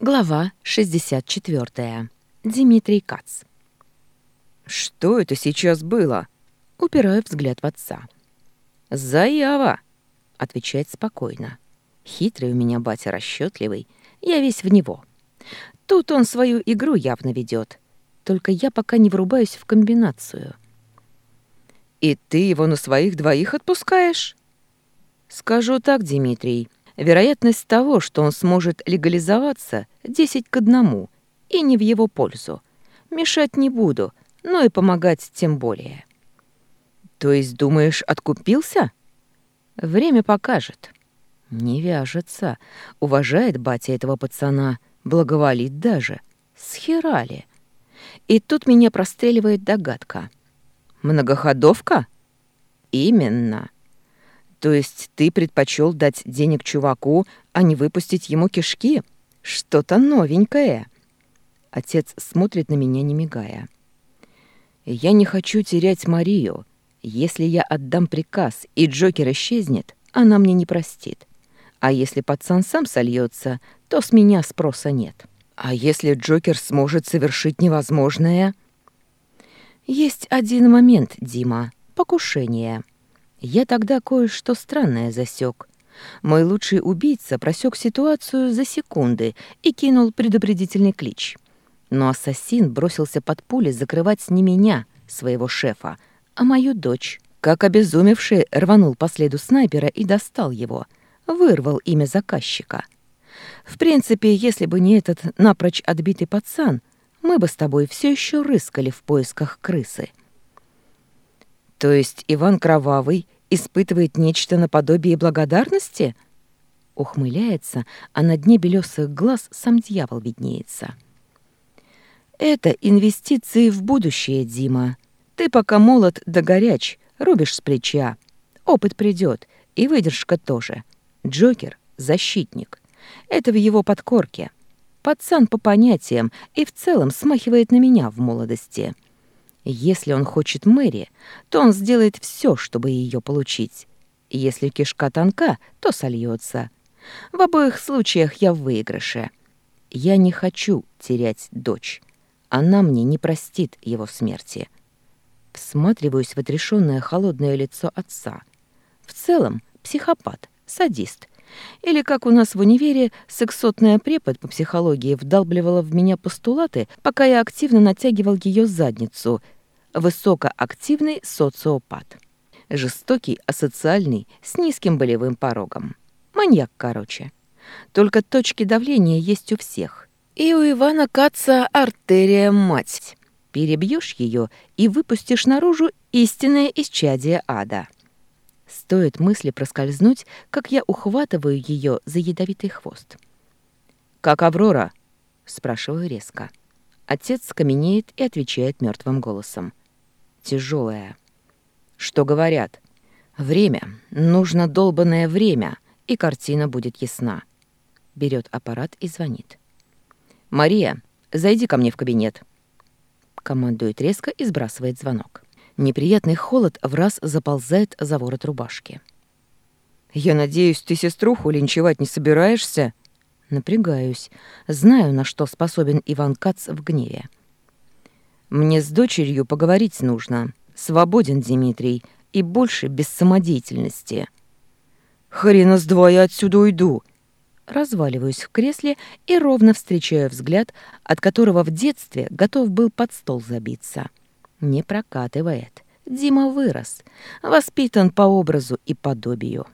Глава 64. Дмитрий Кац. «Что это сейчас было?» — упираю взгляд в отца. «Заява!» — отвечает спокойно. «Хитрый у меня батя расчетливый, я весь в него. Тут он свою игру явно ведет, только я пока не врубаюсь в комбинацию». «И ты его на своих двоих отпускаешь?» «Скажу так, Дмитрий, Вероятность того, что он сможет легализоваться, 10 к 1, и не в его пользу. Мешать не буду, но и помогать тем более. То есть, думаешь, откупился? Время покажет. Не вяжется. Уважает батя этого пацана, благоволит даже. Схерали. И тут меня простреливает догадка. Многоходовка? Именно. То есть ты предпочел дать денег чуваку, а не выпустить ему кишки? Что-то новенькое. Отец смотрит на меня, не мигая. Я не хочу терять Марию. Если я отдам приказ и Джокер исчезнет, она мне не простит. А если пацан сам сольется, то с меня спроса нет. А если Джокер сможет совершить невозможное? Есть один момент, Дима. Покушение. Я тогда кое-что странное засек. Мой лучший убийца просек ситуацию за секунды и кинул предупредительный клич. Но ассасин бросился под пули закрывать не меня, своего шефа, а мою дочь. Как обезумевший рванул по следу снайпера и достал его. Вырвал имя заказчика. В принципе, если бы не этот напрочь отбитый пацан, мы бы с тобой все еще рыскали в поисках крысы. То есть Иван Кровавый испытывает нечто наподобие благодарности? Ухмыляется, а на дне белесых глаз сам дьявол виднеется. Это инвестиции в будущее, Дима. Ты пока молод да горяч, рубишь с плеча. Опыт придет, и выдержка тоже. Джокер — защитник. Это в его подкорке. Пацан по понятиям и в целом смахивает на меня в молодости. — если он хочет Мэри, то он сделает все, чтобы ее получить. Если кишка тонка, то сольется. В обоих случаях я в выигрыше. Я не хочу терять дочь. Она мне не простит его смерти. Всматриваюсь в отрешенное холодное лицо отца. В целом психопат, садист — или, как у нас в универе, сексотная препод по психологии вдалбливала в меня постулаты, пока я активно натягивал ее задницу. Высокоактивный социопат. Жестокий, асоциальный, с низким болевым порогом. Маньяк, короче. Только точки давления есть у всех. И у Ивана Каца артерия мать. Перебьешь ее и выпустишь наружу истинное исчадие ада. Стоит мысли проскользнуть, как я ухватываю ее за ядовитый хвост. «Как Аврора?» — спрашиваю резко. Отец каменеет и отвечает мертвым голосом. «Тяжелая». «Что говорят?» «Время. Нужно долбанное время, и картина будет ясна». Берет аппарат и звонит. «Мария, зайди ко мне в кабинет». Командует резко и сбрасывает звонок. Неприятный холод в раз заползает за ворот рубашки. «Я надеюсь, ты сеструху линчевать не собираешься?» Напрягаюсь. Знаю, на что способен Иван Кац в гневе. «Мне с дочерью поговорить нужно. Свободен, Дмитрий, и больше без самодеятельности». «Хрена с два я отсюда уйду!» Разваливаюсь в кресле и ровно встречаю взгляд, от которого в детстве готов был под стол забиться. Не прокатывает. Дима вырос, воспитан по образу и подобию.